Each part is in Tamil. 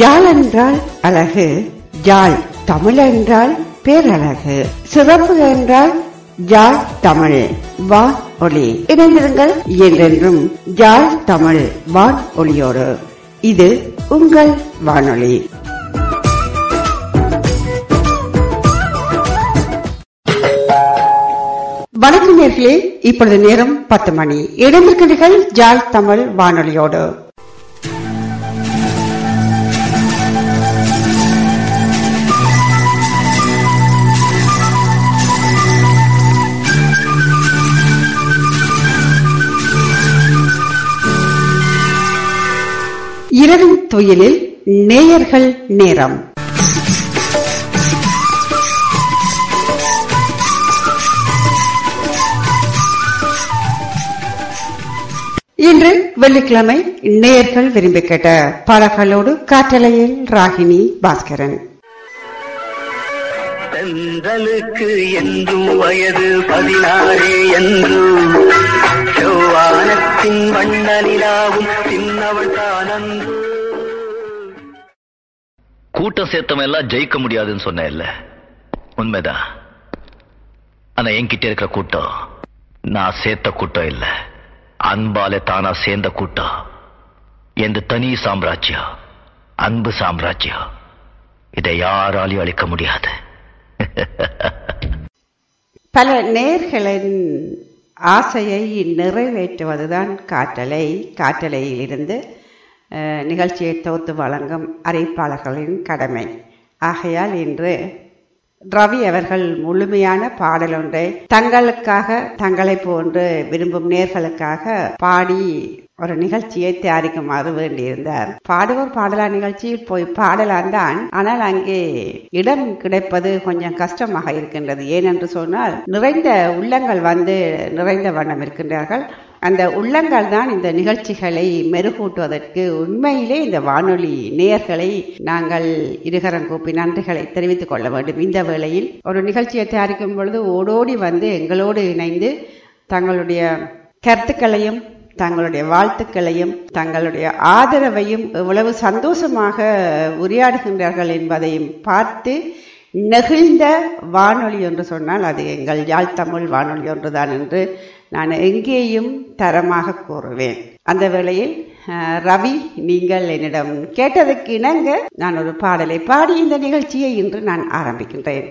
ஜால் என்றால் அழகு ஜால் தமிழ் என்றால் பேரழகு சிறப்பு என்றால் ஜால் தமிழ் வான் ஒளி. இணைந்திருங்கள் என்றென்றும் ஜால் தமிழ் வான் ஒளியோடு. இது உங்கள் வானொலி. வணக்கம் நேர்களே இப்பொழுது நேரம் பத்து மணி. இணைந்திருக்கிறீர்கள் ஜால் தமிழ் வானொலியோடு. இரவின் துயிலில் நேயர்கள் நேரம். இன்று வெள்ளிக்கிழமை நேயர்கள் விரும்பி கேட்ட பாடல்களோடு காற்றலையில் ராகினி பாஸ்கரன். தென்றலுக்கு என்றும் வயது பதினாறே என்று. செவ்வானத்தின் வண்ணனிலாவும் சின்னவள் தானன்று. கூட்டம் சேர்த்தவன் எல்லாம் ஜெயிக்க முடியாதுன்னு சொன்ன இல்ல உண்மைதான் ஆனா என்கிட்ட இருக்கிற கூட்டம் நான் சேர்த்த கூட்டம் இல்ல. அன்பால தானா சேர்ந்த கூட்டம். எந்த தனி சாம்ராஜ்யம் அன்பு சாம்ராஜ்யம் இதை யாராலையும் அழிக்க முடியாது. பல நேர்களின் ஆசையை நிறைவேற்றுவதுதான் காற்றலை. காற்றலையிலிருந்து அஹ், நிகழ்ச்சியை தொகுத்து வழங்கும் அறிவிப்பாளர்களின் கடமை. ஆகையால் இன்று ரவி அவர்கள் முழுமையான பாடல் ஒன்றை. தங்களுக்காக தங்களை போன்று விரும்பும் நேர்களுக்காக பாடி ஒரு நிகழ்ச்சியை தயாரிக்குமாறு வேண்டியிருந்தார். பாடுவோர் பாடலா நிகழ்ச்சியில் போய் பாடலாம் தான். ஆனால் அங்கே இடம் கிடைப்பது கொஞ்சம் கஷ்டமாக இருக்கின்றது. ஏனென்று சொன்னால் நிறைந்த உள்ளங்கள் வந்து நிறைந்த வண்ணம் இருக்கின்றார்கள். அந்த உள்ளங்கள் தான் இந்த நிகழ்ச்சிகளை மெருகூட்டுவதற்கு உண்மையிலே இந்த வானொலி நேயர்களை நாங்கள் இருகரம் கூப்பி நன்றிகளை தெரிவித்துக் கொள்ள வேண்டும். இந்த வேளையில் ஒரு நிகழ்ச்சியை தயாரிக்கும் பொழுது ஓடோடி வந்து எங்களோடு இணைந்து தங்களுடைய கருத்துக்களையும் தங்களுடைய வாழ்த்துக்களையும் தங்களுடைய ஆதரவையும் எவ்வளவு சந்தோஷமாக உரையாடுகின்றார்கள் என்பதையும் பார்த்து நெகிழ்ந்த வானொலி என்று சொன்னால் அது எங்கள் யாழ் தமிழ் வானொலி ஒன்றுதான் என்று நான் எங்கேயும் தரமாக கூறுவேன். அந்த வேளையில் அஹ், ரவி நீங்கள் என்னிடம் கேட்டதுக்கு இணங்க நான் ஒரு பாடலை பாடி இந்த நிகழ்ச்சியை இன்று நான் ஆரம்பிக்கின்றேன்.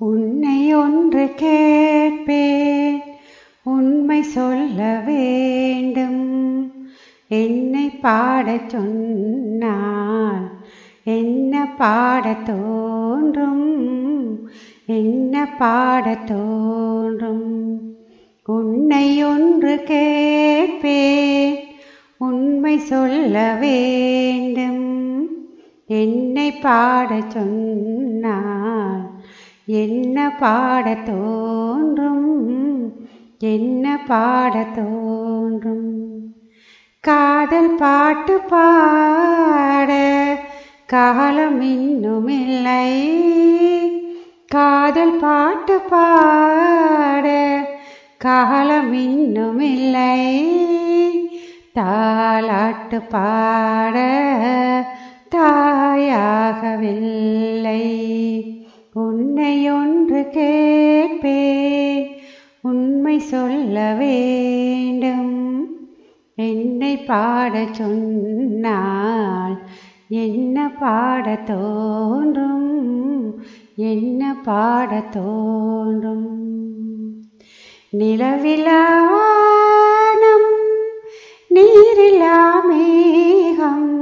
உன்னை ஒன்று கேட்பேன் உண்மை சொல்ல வேண்டும். என்னை பாடச் சொன்னால் என்ன பாட தோன்றும்? என்ன பாடத் தோன்றும்? உன்னை ஒன்று கேட்பேன் உண்மை சொல்ல வேண்டும். என்னை பாடச் சொன்னால் என்ன பாடத் தோன்றும்? என்ன பாடத் தோன்றும்? காதல் பாட்டு பாட காலம் இன்னுமில்லை. காதல் பாட்டு பாட காலம் இன்னுமில்லை தாளாட்டு பாட தாயாகவில்லை. உன்னை ஒன்று கேட்பேன். உண்மை சொல்ல வேண்டும். என்னை பாடச் சொன்னால் என்ன பாட தோன்றும்? என்ன பாட தோன்றும்? நிலவிலானம் நீரிலா மேகம்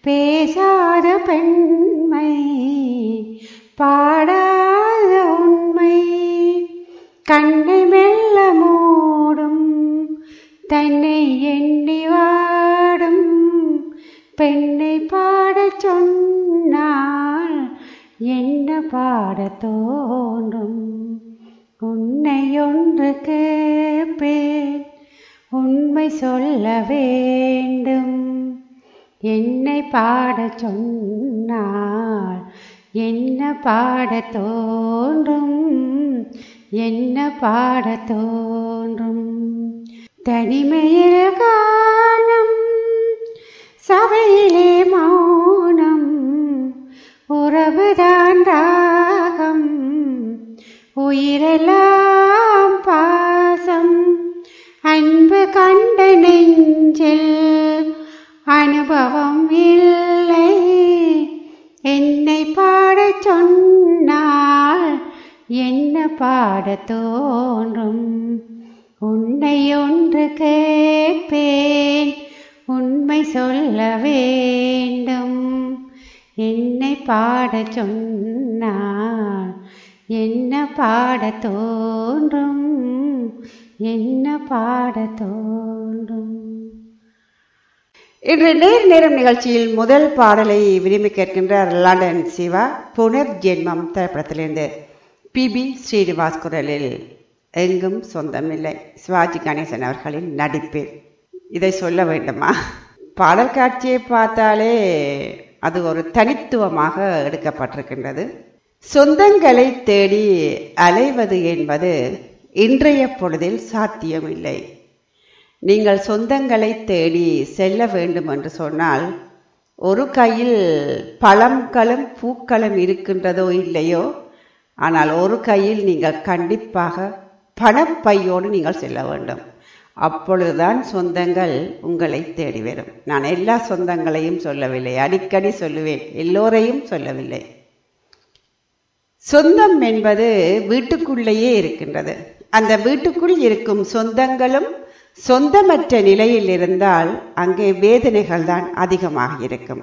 பேசாத பெண்மை பாடாத உண்மை கண்ணை மெல்ல மூடும் தன்னை எண்ணி வாடும் பெண்ணை பாடச் சொன்னால் என்ன பாட தோன்றும்? உன்னை ஒன்று கேட்பேன் உண்மை சொல்ல வேண்டும். என்னை பாடச் சொன்னால் என்ன பாட தோன்றும்? என்ன பாட தோன்றும்? தனிமையில் காலம் சபையிலே மௌனம். உறவுதான் ராகம். உயிரெல்லாம் பாசம். அன்பு கண்ட நெஞ்சில் அனுபவம் இல்லை. என்னை பாடச் சொன்னால் என்ன பாட தோன்றும்? உன்னை ஒன்று கேட்பேன் உண்மை சொல்ல வேண்டும். என்னை பாட சொன்னால் என்ன பாட தோன்றும்? என்ன பாட தோன்றும்? இன்று நேர் நேரம் நிகழ்ச்சியில் முதல் பாடலை விரும்பி கேட்கின்றார் லண்டன் சிவா. புனர் ஜென்மம் திரைப்படத்திலிருந்து பி. பி. ஸ்ரீனிவாஸ் குரலில் எங்கும் சொந்தமில்லை சிவாஜி கணேசன் அவர்களின் நடிப்பு இதை சொல்ல வேண்டுமா? பாடல் காட்சியை பார்த்தாலே அது ஒரு தனித்துவமாக எடுக்கப்பட்டிருக்கின்றது. சொந்தங்களை தேடி அலைவது என்பது இன்றைய பொழுதில் சாத்தியமில்லை. நீங்கள் சொந்தங்களை தேடி செல்ல வேண்டும் என்று சொன்னால் ஒரு கையில் பழங்களும் பூக்களும் இருக்கின்றதோ இல்லையோ ஆனால் ஒரு கையில் நீங்கள் கண்டிப்பாக பணப்பையோடு நீங்கள் செல்ல வேண்டும். அப்பொழுதுதான் சொந்தங்கள் உங்களை தேடி வரும். நான் எல்லா சொந்தங்களையும் சொல்லவில்லை. அடிக்கடி சொல்லுவேன். எல்லோரையும் சொல்லவில்லை. சொந்தம் என்பது வீட்டுக்குள்ளேயே இருக்கின்றது. அந்த வீட்டுக்குள் இருக்கும் சொந்தங்களும் சொந்தமற்ற நிலையில் இருந்தால் அங்கே வேதனைகள் தான் அதிகமாக இருக்கும்.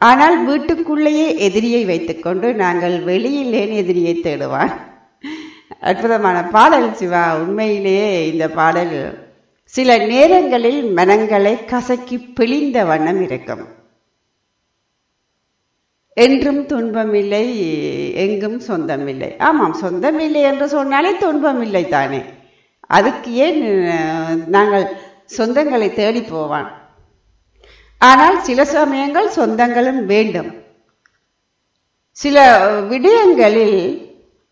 ஆனால் வீட்டுக்குள்ளேயே எதிரியை வைத்துக்கொண்டு நாங்கள் வெளியில் ஏன் எதிரியை தேடுவான் அற்புதமான பாடல் சிவா உண்மையிலேயே இந்த பாடல் சில நேரங்களில் மனங்களை கசக்கி பிழிந்த வண்ணம் இருக்கும். என்றும் துன்பமில்லை எங்கும் சொந்தமில்லை. ஆமாம் சொந்தமில்லை என்று சொன்னாலே துன்பமில்லை தானே. அதுக்கு ஏன் நாங்கள் சொந்தங்களை தேடி போவான்? ஆனால் சில சமயங்கள் சொந்தங்களும் வேண்டும். சில விடயங்களில்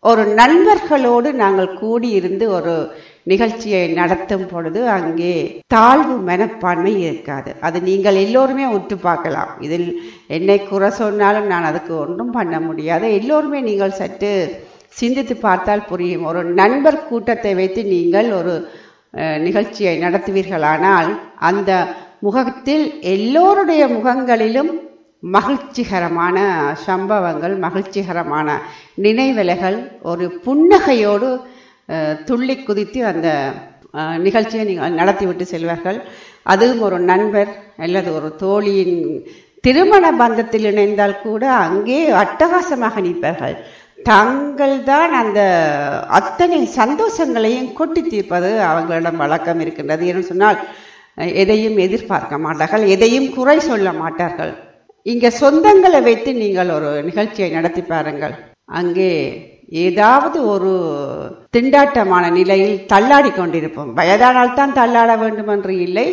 ஒரு நண்பர்களோடு நாங்கள் கூடியிருந்து ஒரு நிகழ்ச்சியை நடத்தும் பொழுது அங்கே தாழ்வு மனப்பான்மை இருக்காது. அது நீங்கள் எல்லோருமே உற்று பார்க்கலாம். இதில் என்னை குறை சொன்னாலும் நான் அதுக்கு ஒன்றும் பண்ண முடியாது. எல்லோருமே நீங்கள் சற்று சிந்தித்து பார்த்தால் புரியும். ஒரு நண்பர் கூட்டத்தை வைத்து நீங்கள் ஒரு நிகழ்ச்சியை நடத்துவீர்களானால் அந்த முகத்தில் எல்லோருடைய முகங்களிலும் மகிழ்ச்சிகரமான சம்பவங்கள் மகிழ்ச்சிகரமான நினைவலைகள் ஒரு புன்னகையோடு துள்ளி குதித்து அந்த நிகழ்ச்சியை நீங்கள் நடத்திவிட்டு செல்வார்கள். அதுவும் ஒரு நண்பர் அல்லது ஒரு தோழியின் திருமண பந்தத்தில் இணைந்தால் கூட அங்கே அட்டகாசமாக நிற்பார்கள். தாங்கள் தான் அந்த அத்தனை சந்தோஷங்களையும் கொட்டி தீர்ப்பது அவங்களிடம் வழக்கம் இருக்கின்றது. என்று சொன்னால் எதையும் எதிர்பார்க்க மாட்டார்கள் எதையும் குறை சொல்ல மாட்டார்கள். இங்க சொந்தங்களை வைத்து நீங்கள் ஒரு நிகழ்ச்சியை நடத்தி பாருங்கள். அங்கே ஏதாவது ஒரு திண்டாட்டமான நிலையில் தள்ளாடி கொண்டிருப்போம். வயதானால் தான் தள்ளாட வேண்டும் என்று இல்லை.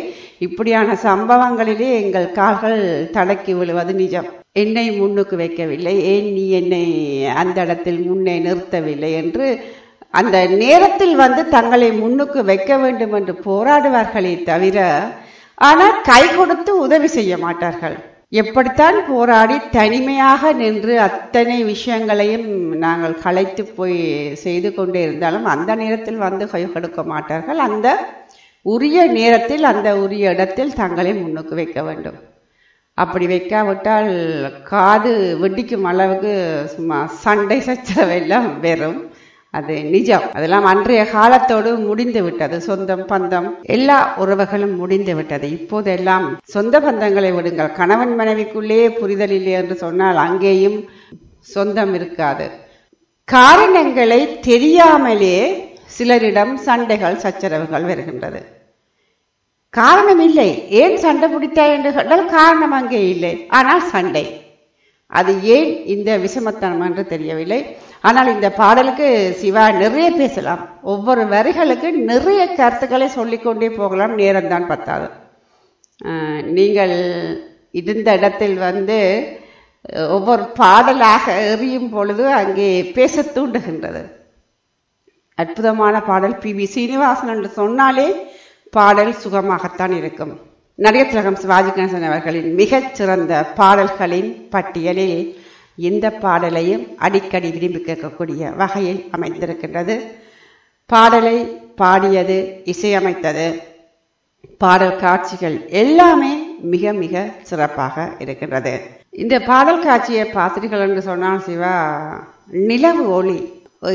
இப்படியான சம்பவங்களிலே எங்கள் கால்கள் தடக்கி விழுவது நிஜம். என்னை முன்னுக்கு வைக்கவில்லை. ஏன் நீ என்னை அந்த இடத்தில் முன்னே நிறுத்தவில்லை என்று அந்த நேரத்தில் வந்து தங்களை முன்னுக்கு வைக்க வேண்டும் என்று போராடுவார்களே தவிர ஆனால் கை கொடுத்து உதவி செய்ய மாட்டார்கள். எப்படித்தான் போராடி தனிமையாக நின்று அத்தனை விஷயங்களையும் நாங்கள் கலைத்து போய் செய்து கொண்டே இருந்தாலும் அந்த நேரத்தில் வந்து கை கொடுக்க மாட்டார்கள். அந்த உரிய நேரத்தில் அந்த உரிய இடத்தில் தங்களை முன்னுக்கு வைக்க வேண்டும். அப்படி வைக்காவிட்டால் காது வெடிக்கும் அளவுக்கு சும்மா சண்டை சச்சரவெல்லாம் வெறும். அது நிஜம். அதெல்லாம் அன்றைய காலத்தோடு முடிந்து விட்டது. சொந்தம் பந்தம் எல்லா உறவுகளும் முடிந்து விட்டது. இப்போதெல்லாம் சொந்த பந்தங்களை விடுங்கள். கணவன் மனைவிக்குள்ளே புரிதல் இல்லை என்று சொன்னால் அங்கேயும் சொந்தம் இருக்காது. காரணங்களை தெரியாமலே சிலரிடம் சண்டைகள் சச்சரவுகள் வருகின்றது. காரணம் இல்லை. ஏன் சண்டை பிடித்தாய் என்று சொன்னால் காரணம் அங்கே இல்லை. ஆனால் சண்டை. அது ஏன் இந்த விஷமத்தனம் என்று தெரியவில்லை. ஆனால் இந்த பாடலுக்கு சிவா நிறைய பேசலாம். ஒவ்வொரு வரிகளுக்கு நிறைய கருத்துக்களை சொல்லிக்கொண்டே போகலாம். நேரம்தான் பத்தாது. நீங்கள் இருந்த இடத்தில் வந்து ஒவ்வொரு பாடலாக எறியும் பொழுது அங்கே பேச தூண்டுகின்றது. அற்புதமான பாடல் பி. வி. சீனிவாசன் என்று சொன்னாலே பாடல் சுகமாகத்தான் இருக்கும். நடிகர் திலகம் சிவாஜி கணேசன் அவர்களின் மிகச் சிறந்த பாடல்களின் பட்டியலில் இந்த பாடலையும் அடிக்கடி விரும்பி கேட்கக்கூடிய வகையில் அமைந்திருக்கின்றது. பாடலை பாடியது இசையமைத்தது பாடல் காட்சிகள் எல்லாமே மிக மிக சிறப்பாக இருக்கின்றது. இந்த பாடல் காட்சியை பார்த்தீர்கள் என்று சொன்னால் சிவா நிலவு ஒளி.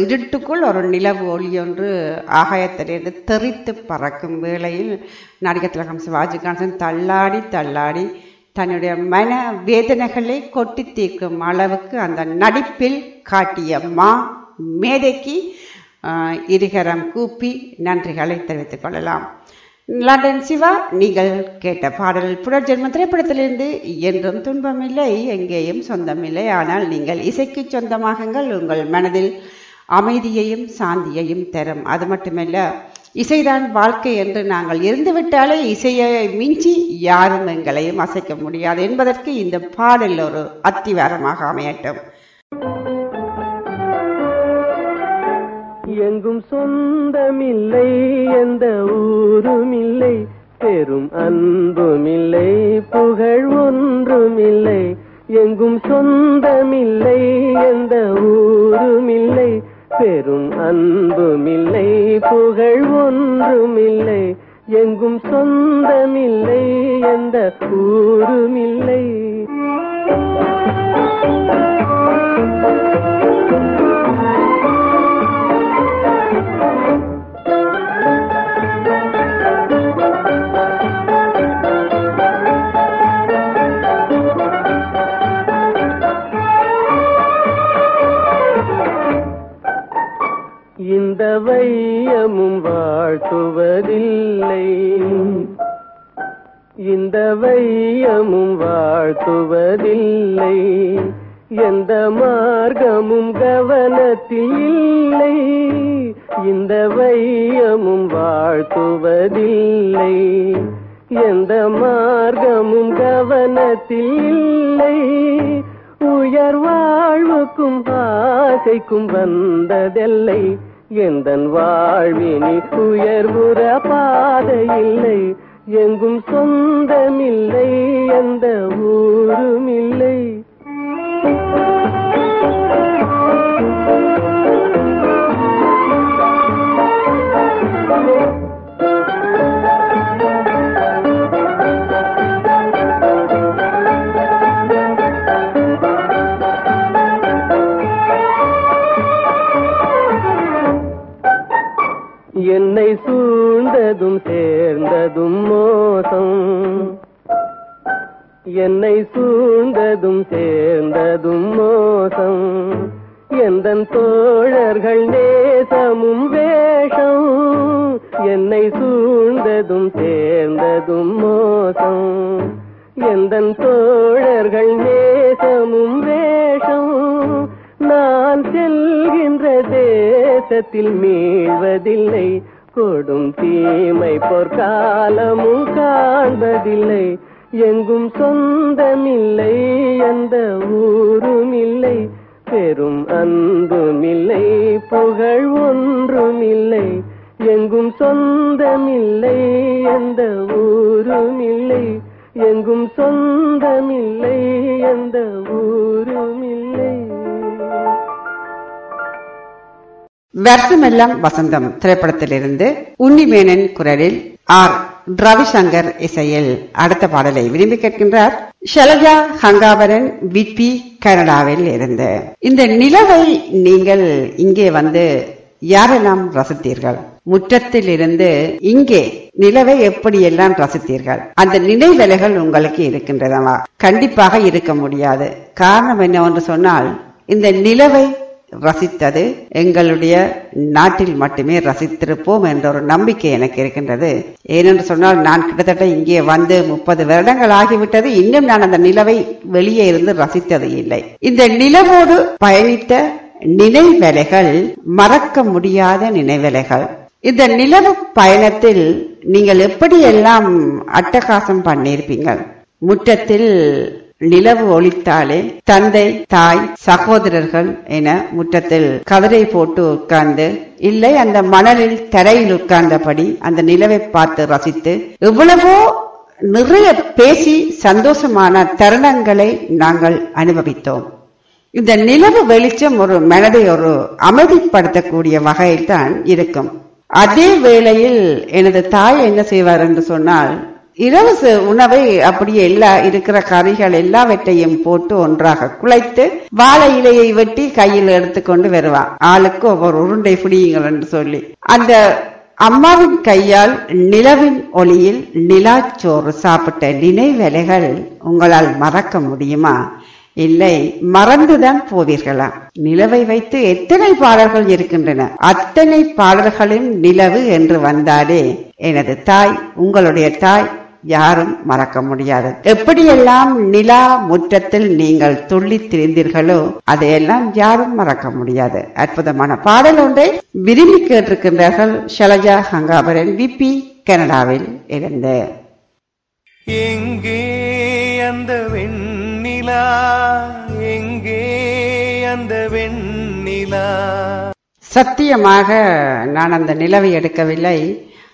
இருட்டுக்குள் ஒரு நிலவு ஒளி ஒன்று ஆகாயத்திலிருந்து தெரித்து பறக்கும் வேளையில் நடிகர் திலகம் சிவாஜி கான்சன் தள்ளாடி தள்ளாடி தன்னுடைய மன வேதனைகளை கொட்டி தீர்க்கும் அளவுக்கு அந்த நடிப்பில் காட்டிய மா மேதைக்கு இருகரம் கூப்பி நன்றிகளை தெரிவித்துக் கொள்ளலாம். லண்டன் சிவா நீங்கள் கேட்ட பாடல் புனர்ஜென்ம திரைப்படத்திலிருந்து என்றும் துன்பமில்லை எங்கேயும் சொந்தமில்லை. ஆனால் நீங்கள் இசைக்கு சொந்தமாகுங்கள். உங்கள் மனதில் அமைதியையும் சாந்தியையும் தரும். அது மட்டுமல்ல இசைதான் வாழ்க்கை என்று நாங்கள் இருந்துவிட்டாலே இசையை மிஞ்சி யாரும் எங்களையும் அசைக்க முடியாது என்பதற்கு இந்த பாடல் ஒரு அத்திவாரமாக அமையட்டும். எங்கும் சொந்தமில்லை எந்த ஊருமில்லை பெரும் அன்புமில்லை புகழ் ஒன்றுமில்லை. எங்கும் சொந்தமில்லை எந்த பெரும் அன்புமில்லை புகழ் ஒன்றுமில்லை எங்கும் சொந்தமில்லை எந்த ஊருமில்லை. எந்த வையமும் வாழ்த்துவதில்லை. இந்த வையமும் வாழ்த்துவதில்லை. எந்த மார்க்கமும் கவனத்தில் இல்லை. இந்த வையமும் வாழ்த்துவதில்லை. எந்த மார்க்கமும் கவனத்தில் இல்லை. உயர் வாழ்வுக்கும் ஆசைக்கும் வந்ததில்லை. எந்தன் வாழ்வினி உயர்வுற பாதையில்லை எங்கும் சொந்தமில்லை எந்த ஊருமில்லை. you வருஷமெல்லாம் வசந்தம் திரைப்படத்திலிருந்து உன்னிமேனன் குரலில் ஆர். ரவிசங்கர் இசையில் அடுத்த பாடலை விரும்பி கேட்கின்றார் ஷலஜா ஹங்காவரன் விபி கனடாவில் இருந்து. இந்த நிலவை நீங்கள் இங்கே வந்து யாரெல்லாம் ரசித்தீர்கள்? முற்றத்தில் இருந்து இங்கே நிலவை எப்படியெல்லாம் ரசித்தீர்கள்? அந்த நினைவலைகள் உங்களுக்கு இருக்கின்றதவா கண்டிப்பாக இருக்க முடியாது. காரணம் என்னவென்று சொன்னால் இந்த நிலவை ரசித்தது. எங்களுடைய நாட்டில் மட்டுமே ரசித்திருப்போம் என்ற ஒரு நம்பிக்கை எனக்கு இருக்கின்றது. ஏனென்று சொன்னால் நான் கிட்டத்தட்ட இங்கே வந்து முப்பது வருடங்கள் ஆகிவிட்டது. இன்னும் நான் அந்த நிலவை வெளியே இருந்து ரசித்தது இல்லை. இந்த நிலவோடு பயணித்த நினைவலைகள் மறக்க முடியாத நினைவலைகள். இந்த நிலவு பயணத்தில் நீங்கள் எப்படியெல்லாம் அட்டகாசம் பண்ணியிருப்பீங்கள் முற்றத்தில் நிலவு ஒளித்தாலே தந்தை தாய் சகோதரர்கள் என முற்றத்தில் கதிரை போட்டு உட்கார்ந்து இல்லை அந்த மணலில் தரையில் உட்கார்ந்தபடி அந்த நிலவை பார்த்து ரசித்து எவ்வளவோ நிறைய பேசி சந்தோஷமான தருணங்களை நாங்கள் அனுபவித்தோம். இந்த நிலவு வெளிச்சம் ஒரு மனதை ஒரு அமைதிப்படுத்தக்கூடிய வகையில் தான் இருக்கும். அதே வேளையில் எனது தாய் என்ன செய்வார் என்று சொன்னால் இலவசு உணவை அப்படியே எல்லா இருக்கிற கறிகள் எல்லாவற்றையும் போட்டு ஒன்றாக குழைத்து வாழை இலையை வெட்டி கையில் எடுத்துக்கொண்டு வருவான். ஆளுக்கு ஒவ்வொரு உருண்டை புடியுங்கள் என்று சொல்லி. அந்த அம்மாவின் கையால் நிலவின் ஒளியில் நிலாச்சோறு சாப்பிட்ட நினைவலைகள் உங்களால் மறக்க முடியுமா? இல்லை மறந்துதான் போவீர்களா? நிலவை வைத்து எத்தனை பாடல்கள் இருக்கின்றன? அத்தனை பாடல்களின் நிலவு என்று வந்தாலே எனது தாய் உங்களுடைய தாய் யாரும் மறக்க முடியாது. எப்படியெல்லாம் நிலா முற்றத்தில் நீங்கள் துள்ளி திரிந்தீர்களோ அதையெல்லாம் யாரும் மறக்க முடியாது. அற்புதமான பாடல் ஒன்றை விரும்பி கேட்டிருக்கின்றார்கள் ஷலஜா ஹங்காபரன் விபி கனடாவில் இருந்து. எங்கே அந்த வெண்ணிலா? எங்கே அந்த வெண்ணிலா? சத்தியமாக நான் அந்த நிலவை எடுக்கவில்லை.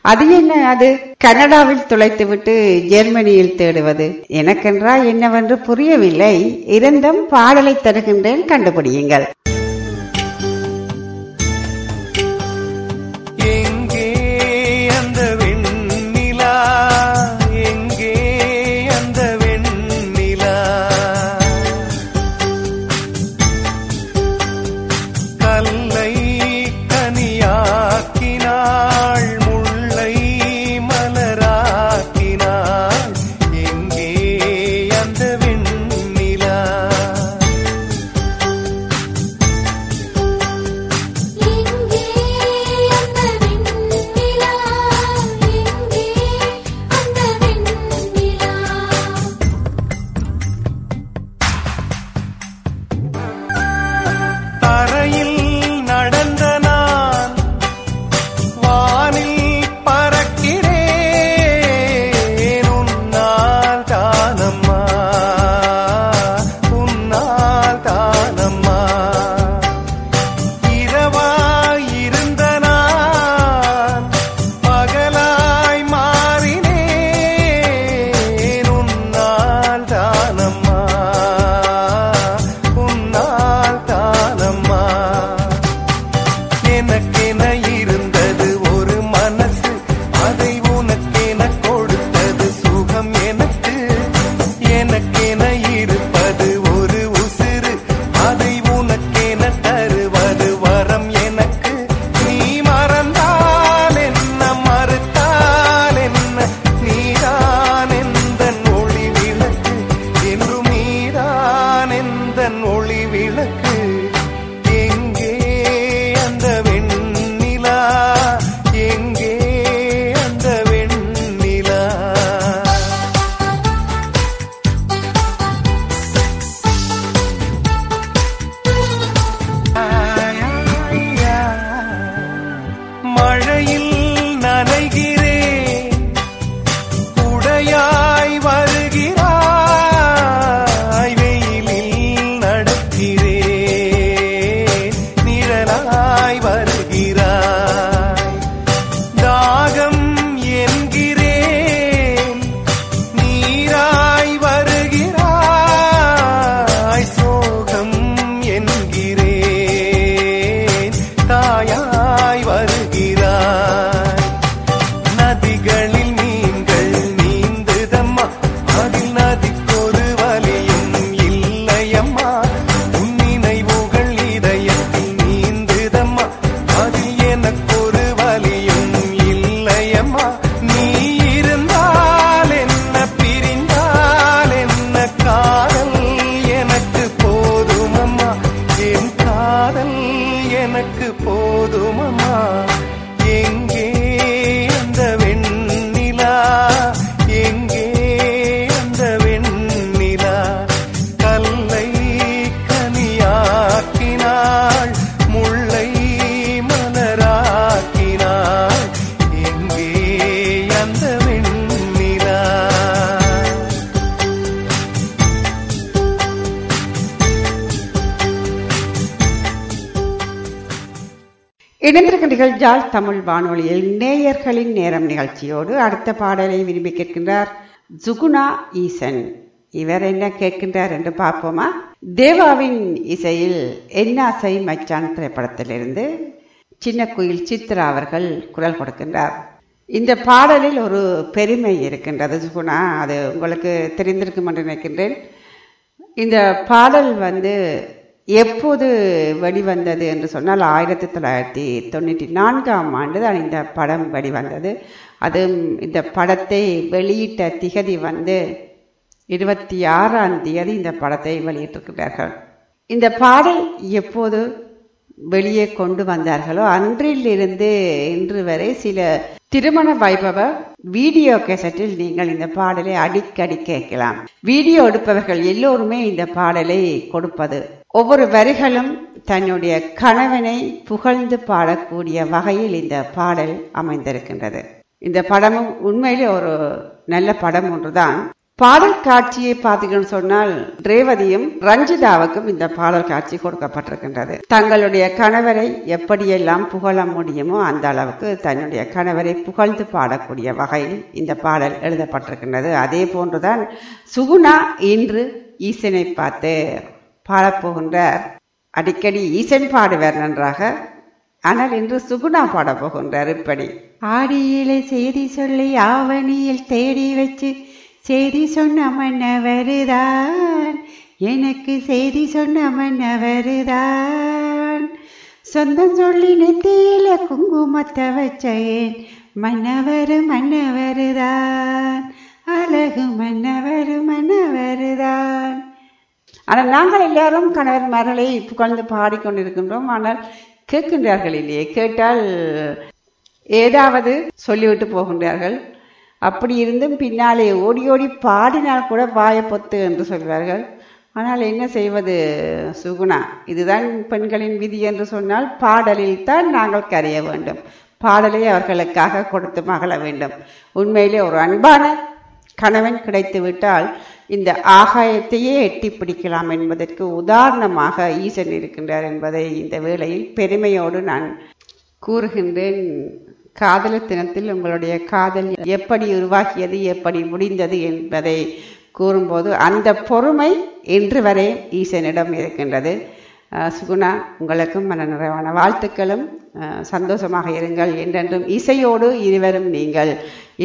அது என்ன அது? கனடாவில் துளைத்துவிட்டு ஜெர்மனியில் தேடுவது. எனக்கென்றா என்னவென்று புரியவில்லை. இருந்தும் பாடலை தருகின்றேன். கண்டுபிடியுங்கள். ஜாழ் தமிழ் வானொலியில் நேயர்களின் நேரம் நிகழ்ச்சியோடு அடுத்த பாடலை விரும்பி கேட்கின்றார் ஜுகுணா ஈசன். இவர் என்ன கேட்கின்றார் என்று பார்ப்போமா? தேவாவின் இசையில் என்னாசை மச்சான் திரைப்படத்திலிருந்து சின்ன குயில் சித்ரா அவர்கள் குரல் கொடுக்கின்றார். இந்த பாடலில் ஒரு பெருமை இருக்கின்றது சுகுணா அது உங்களுக்கு தெரிந்திருக்கும் என்று நினைக்கின்றேன். இந்த பாடல் வந்து எப்போது வெளிவந்தது என்று சொன்னால் ஆயிரத்தி தொள்ளாயிரத்தி தொண்ணூற்றி நான்காம் ஆண்டு தான் இந்த படம் வெளிவந்தது. அது இந்த படத்தை வெளியிட்ட திகதி வந்து இருபத்தி ஆறாம் தேதி இந்த படத்தை வெளியிட்டிருக்கிறார்கள். இந்த பாடல் எப்போது வெளியே கொண்டு வந்தார்களோ? அன்றிலிருந்து இன்று வரை சில திருமண வைபவ வீடியோ கேசட்டில் நீங்கள் இந்த பாடலை அடிக்கடி கேட்கலாம். வீடியோ எடுப்பவர்கள் எல்லோருமே இந்த பாடலை கொடுப்பது. ஒவ்வொரு வரிகளும் தன்னுடைய கணவனை புகழ்ந்து பாடக்கூடிய வகையில் இந்த பாடல் அமைந்திருக்கின்றது. இந்த படமும் உண்மையிலே ஒரு நல்ல படம் ஒன்றுதான். பாடல் காட்சியை பார்த்தீங்கன்னு சொன்னால் ரேவதியும் ரஞ்சிதாவுக்கும் இந்த பாடல் காட்சி கொடுக்கப்பட்டிருக்கின்றது. தங்களுடைய கணவரை எப்படியெல்லாம் புகழ முடியுமோ அந்த அளவுக்கு தன்னுடைய கணவரை புகழ்ந்து பாடக்கூடிய வகையில் இந்த பாடல் எழுதப்பட்டிருக்கின்றது. அதே போன்றுதான் சுகுணா இன்று ஈசனை பார்த்து பாடப்போகின்றார். அடிக்கடி ஈசன் பாடுவார் நன்றாக. ஆனால் இன்று சுகுணா பாடப்போகின்றார் இப்படி. ஆடியிலே செய்தி சொல்லி ஆவணியில் தேடி வச்சு செய்தி சொன்ன மன்னவருதான். எனக்கு செய்தி சொன்ன மன்னவருதான். சொந்தம் சொல்லி நெத்தியில குங்குமத்தை வச்சேன் மன்னவர் மன்னவருதான். அழகு மன்னவர் மன்னவருதான். ஆனால் நாங்கள் எல்லாரும் கணவன்மார்களை புகழ்ந்து பாடிக்கொண்டிருக்கின்றோம். ஆனால் கேட்கின்றார்கள் இல்லையே கேட்டால் ஏதாவது சொல்லிவிட்டு போகின்றார்கள். அப்படி இருந்தும் பின்னாலே ஓடி ஓடி பாடினால் கூட வாயை பொத்து என்று சொல்வார்கள். ஆனால் என்ன செய்வது சுகுணா? இதுதான் பெண்களின் விதி என்று சொன்னால் பாடலில் தான் நாங்கள் கரைய வேண்டும். பாடலை அவர்களுக்காக கொடுத்து மகள வேண்டும். உண்மையிலே ஒரு அன்பான கணவன் கிடைத்துவிட்டால் இந்த ஆகாயத்தையே எட்டி பிடிக்கலாம் என்பதற்கு உதாரணமாக ஈசன் இருக்கின்றார் என்பதை இந்த வேளையில் பெருமையோடு நான் கூறுகின்றேன். காதலர் தினத்தில் உங்களுடைய காதல் எப்படி உருவாகியது எப்படி முடிந்தது என்பதை கூறும்போது அந்த பொறுமை இன்று வரை ஈசனிடம் இருக்கின்றது. சுகுணா உங்களுக்கும் மன நிறைவான வாழ்த்துக்களும் சந்தோஷமாக இருங்கள். என்றென்றும் இசையோடு இருவரும் நீங்கள்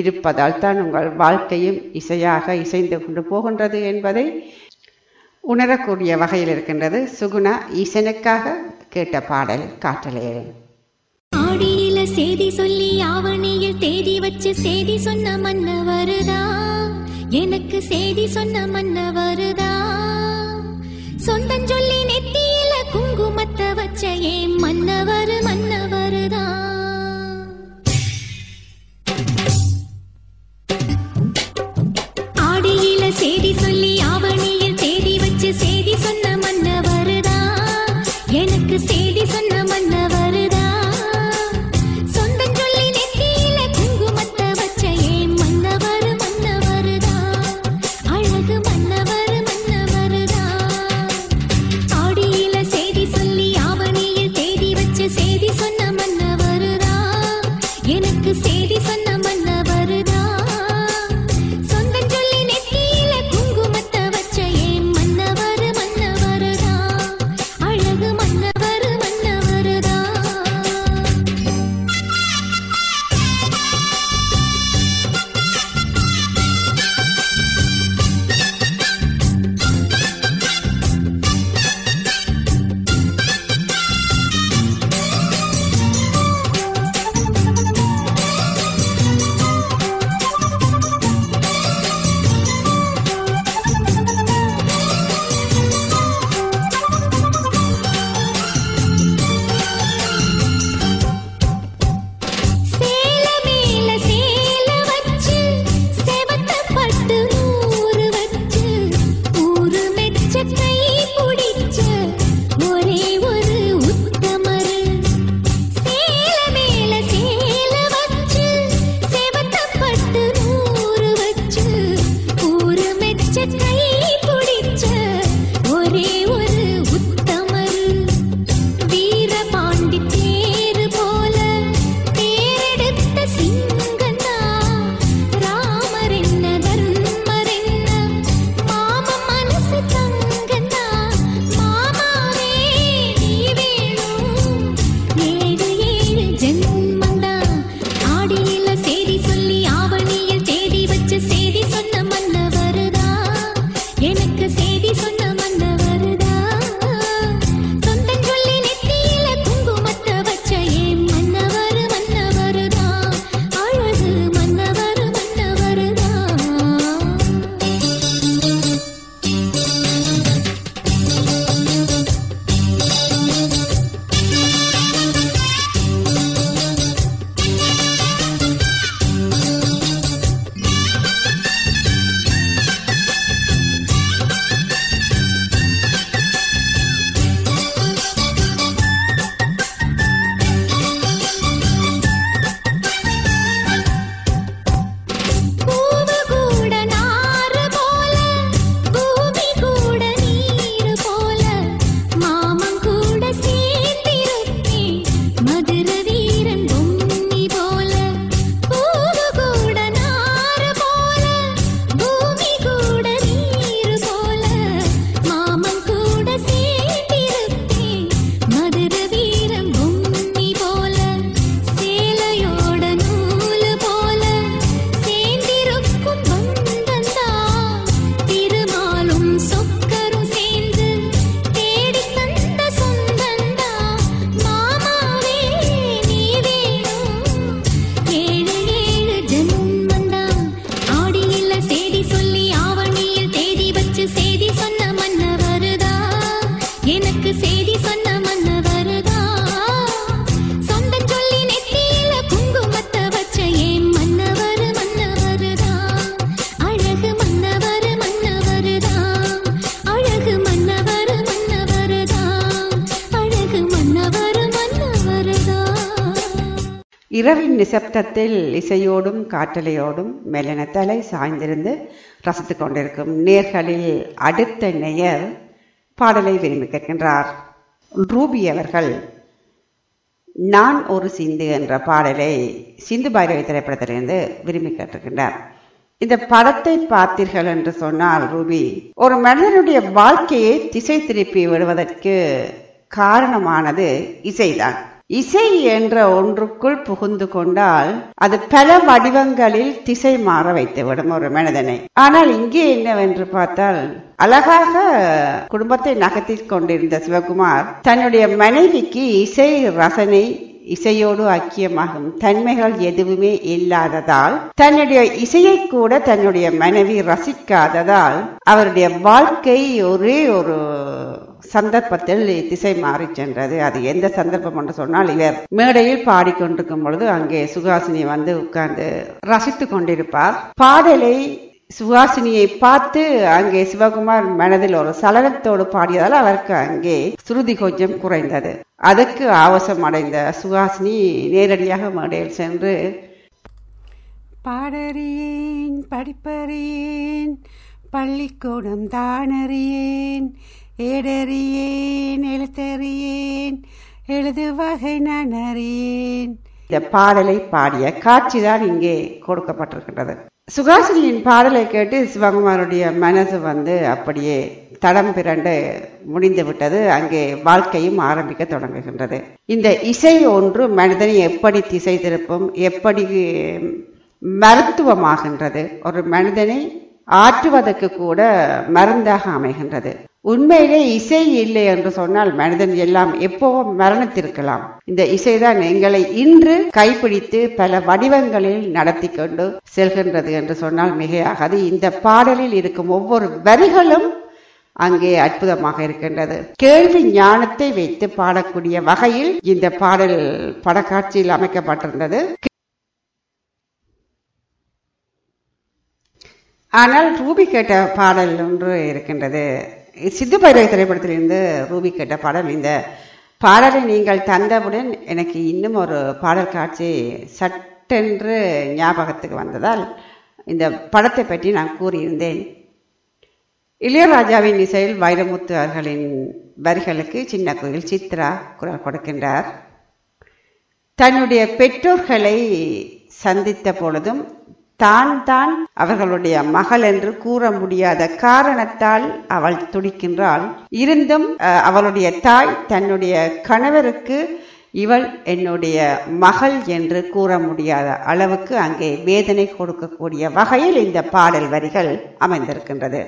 இருப்பதால் தான் உங்கள் வாழ்க்கையும் இசையாக இசைந்து கொண்டு போகின்றது என்பதை உணரக்கூடிய வகையில் இருக்கின்றது. சுகுணா ஈசனுக்காக கேட்ட பாடல் காற்றலையேன் செய்தி சொல்லி ஆவணியில் தேதி வச்சு செய்தி சொன்ன மன்னவருதா? எனக்கு செய்தி சொன்ன மன்னவருதா? சொந்தம் சொல்லி நெத்தியில குங்குமத்தை வச்ச ஏன் மன்னவர் மன்னவருதான் சத்தத்தில் இசையோடும் காற்றலையோடும் மெல்லன தலை சாய்ந்திருந்து ரசித்துக் கொண்டிருக்கும் நேர்களில் அடுத்த நேயர் பாடலை விரும்பி கேட்கின்றார். ரூபி அவர்கள் நான் ஒரு சிந்து என்ற பாடலை சிந்து பைரவி திரைப்படத்திலிருந்து விரும்பி கேட்டிருக்கின்றார். இந்த படத்தை பார்த்தீர்கள் என்று சொன்னால் ரூபி ஒரு மனிதனுடைய வாழ்க்கையை திசை திருப்பி விடுவதற்கு காரணமானது இசைதான். இசை என்ற ஒன்றுக்குள் புகுந்து கொண்டால் அது பல வடிவங்களில் திசை மாற வைத்துவிடும் ஒரு மனிதனை. ஆனால் இங்கே என்னவென்று பார்த்தால் அழகாக குடும்பத்தை நகர்த்தி கொண்டிருந்த சிவகுமார் தன்னுடைய மனைவிக்கு இசை ரசனை இசையோடு ஐக்கியமாகும் தன்மைகள் எதுவுமே இல்லாததால் தன்னுடைய இசையை கூட தன்னுடைய மனைவி ரசிக்காததால் அவருடைய வாழ்க்கை ஒரே ஒரு சந்தர்ப்பத்தில் திசை மாறி சென்றது. அது எந்த சந்தர்ப்பம் என்று சொன்னால் இவர் மேடையில் பாடிக்கொண்டிருக்கும் பொழுது அங்கே சுகாசினி வந்து உட்கார்ந்து ரசித்துக் கொண்டிருப்பார். பாடலை சுகாசினியை பார்த்து அங்கே சிவகுமார் மனதில் ஒரு சலனத்தோடு பாடியதால் அவருக்கு அங்கே சுருதி கொஞ்சம் குறைந்தது. அதற்கு ஆவசம் அடைந்த சுகாசினி நேரடியாக மேடையில் சென்று பாடறியேன் படிப்பறியேன் பள்ளிக்கூடம் தானறியேன் ஏடறியேன் எழுத்தறியேன் எழுதுவகை நான் அறியேன். இந்த பாடலை பாடிய காட்சிதான் இங்கே கொடுக்கப்பட்டிருக்கின்றது. சுகாசினியின் பாடலை கேட்டு சிவகுமாருடைய மனசு வந்து அப்படியே தடம் பிறண்டு முடிந்து விட்டது அங்கே வாழ்க்கையும் ஆரம்பிக்க தொடங்குகின்றது. இந்த இசை ஒன்று மனிதனை எப்படி திசை திருப்பும் எப்படி மருத்துவமாகின்றது ஒரு மனிதனை ஆற்றுவதற்கு கூட மருந்தாக அமைகின்றது. உண்மையிலே இசை இல்லை என்று சொன்னால் மனிதன் எல்லாம் எப்போவும் மரணத்திருக்கலாம் இந்த இசைதான் எங்களை இன்று கைப்பிடித்து பல வடிவங்களில் நடத்தி கொண்டு செல்கின்றது என்று சொன்னால் மிகையாகாது. இந்த பாடலில் இருக்கும் ஒவ்வொரு வரிகளும் அங்கே அற்புதமாக இருக்கின்றது. கேள்வி ஞானத்தை வைத்து பாடக்கூடிய வகையில் இந்த பாடல் படக்காட்சியில் அமைக்கப்பட்டிருந்தது. ஆனால் ரூபி கேட்ட பாடல் ஒன்று இருக்கின்றது. சித்து பைரவி திரைப்படத்திலிருந்து ரூபி கேட்ட பாடல் இந்த பாடலை நீங்கள் தந்தவுடன் எனக்கு இன்னும் ஒரு பாடல் காட்சி சட்டென்று ஞாபகத்துக்கு வந்ததால் இந்த படத்தை பற்றி நான் கூறியிருந்தேன். இளையராஜாவின் இசையில் வைரமுத்து அவர்களின் வரிகளுக்கு சின்ன கோயில் சித்ரா குரல் கொடுக்கின்றார். தன்னுடைய பெற்றோர்களை சந்தித்த பொழுதும் தான் தான் அவர்களுடைய மகள் என்று கூற முடியாத காரணத்தால் அவள் துடிக்கின்றாள். இருந்தும் அவளுடைய தாய் தன்னுடைய கணவருக்கு இவள் என்னுடைய மகள் என்று கூற முடியாத அளவுக்கு அங்கே வேதனை கொடுக்கக்கூடிய வகையில் இந்த பாடல் வரிகள் அமைந்திருக்கின்றது.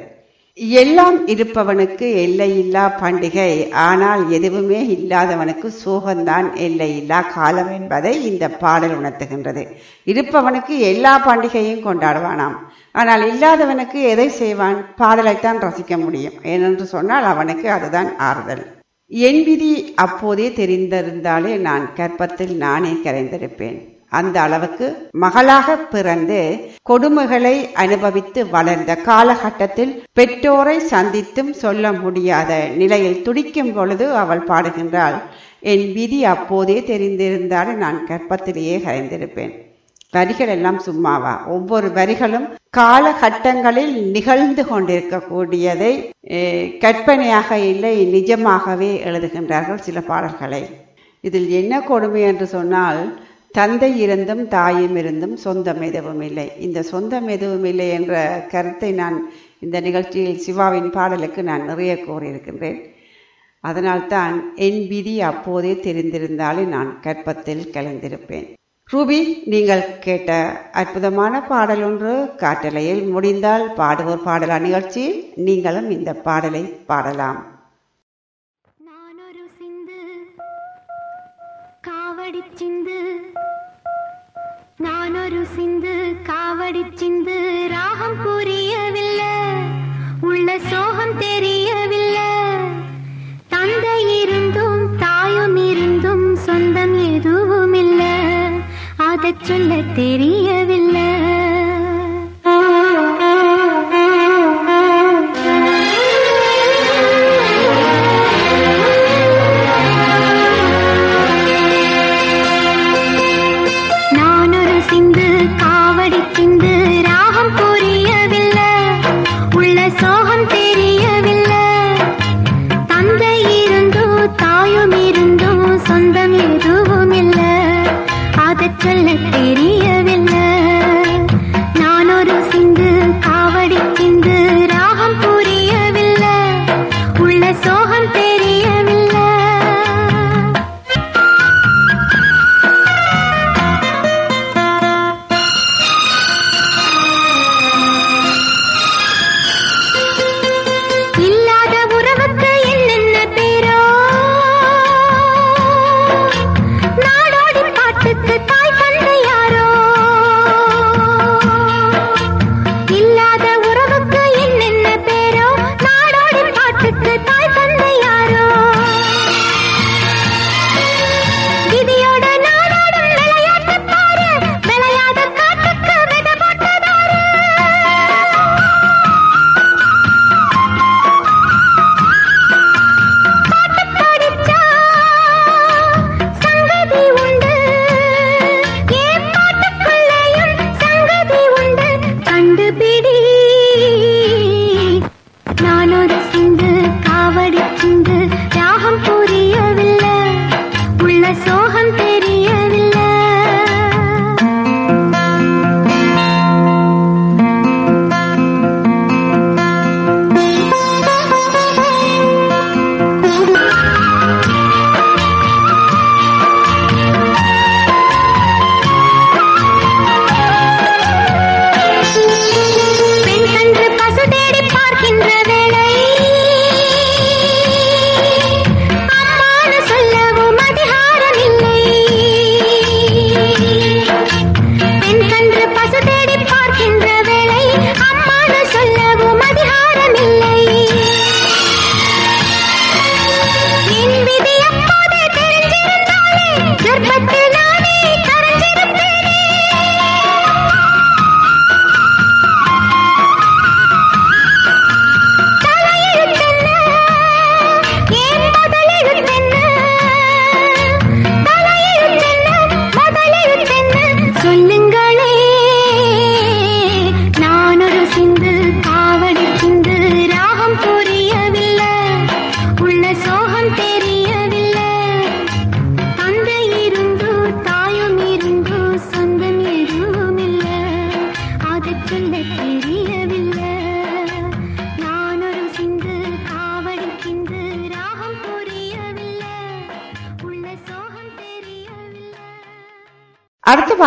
எல்லாம் இருப்பவனுக்கு எல்லையில்லா பண்டிகை. ஆனால் எதுவுமே இல்லாதவனுக்கு சோகம்தான் எல்லையில்லா காலம் என்பதை இந்த பாடல் உணர்த்துகின்றது. இருப்பவனுக்கு எல்லா பண்டிகையும் கொண்டாடுவானாம். ஆனால் இல்லாதவனுக்கு எதை செய்வான்? பாடலைத்தான் ரசிக்க முடியும். ஏனென்று சொன்னால் அவனுக்கு அதுதான் ஆறுதல். என் விதி அப்போதே தெரிந்திருந்தாலே நான் கற்பத்தில் நானே கரைந்திருப்பேன். அந்த அளவுக்கு மகளாக பிறந்து கொடுமைகளை அனுபவித்து வளர்ந்த காலகட்டத்தில் பெற்றோரை சந்தித்தும் சொல்ல முடியாத நிலையில் துடிக்கும் பொழுது அவள் பாடுகின்றாள் என் விதி அப்போதே தெரிந்திருந்தால் நான் கற்பத்திலேயே கரைந்திருப்பேன். வரிகள் எல்லாம் சும்மாவா? ஒவ்வொரு வரிகளும் காலகட்டங்களில் நிகழ்ந்து கொண்டிருக்கக்கூடியதை கற்பனையாக இல்லை நிஜமாகவே எழுதுகின்றார்கள் சில பாடல்களை. இதில் என்ன கொடுமை என்று சொன்னால் தந்தை இருந்தும் தாயும் இருந்தும் சொந்தம் எதுவும் இல்லை. இந்த சொந்தம் எதுவும் இல்லை என்ற கருத்தை நான் இந்த நிகழ்ச்சியில் சிவாவின் பாடலுக்கு நான் நிறைய கூறியிருக்கின்றேன். அதனால்தான் என் விதி அப்போதே தெரிந்திருந்தாலே நான் கற்பத்தில் கலந்திருப்பேன். ரூபி நீங்கள் கேட்ட அற்புதமான பாடல் ஒன்று காட்டலையில் முடிந்தால் பாடுவோர் பாடலா நிகழ்ச்சியில்? நீங்களும் இந்த பாடலை பாடலாம். நான் சிந்து காவடி சிந்து ராகம் புரியவில்லை. உள்ள சோகம் தெரியவில்லை. தந்தை இருந்தும் தாயும் இருந்தும் சொந்தம் எதுவும் இல்லை அதை சொல்ல தெரியவில்லை.